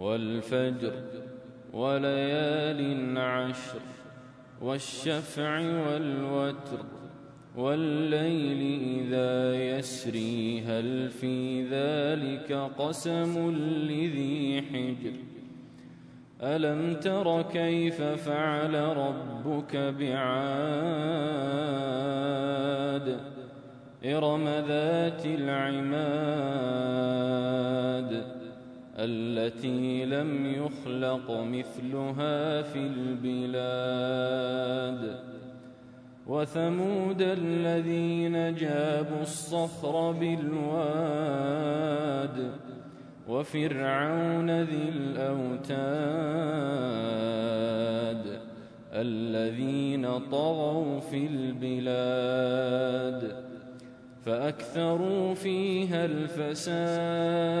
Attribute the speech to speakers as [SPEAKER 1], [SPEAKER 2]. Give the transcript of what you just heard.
[SPEAKER 1] والفجر وليال عشر والشفع والوتر والليل إذا يسري هل في ذلك قسم لذي حجر؟ ألم تر كيف فعل ربك بعاد؟ إرم ذات العماد التي لم يخلق مثلها في البلاد. وثمود الذين جابوا الصخر بالواد وفرعون ذي الأوتاد الذين طغوا في البلاد. فأكثروا فيها الفساد.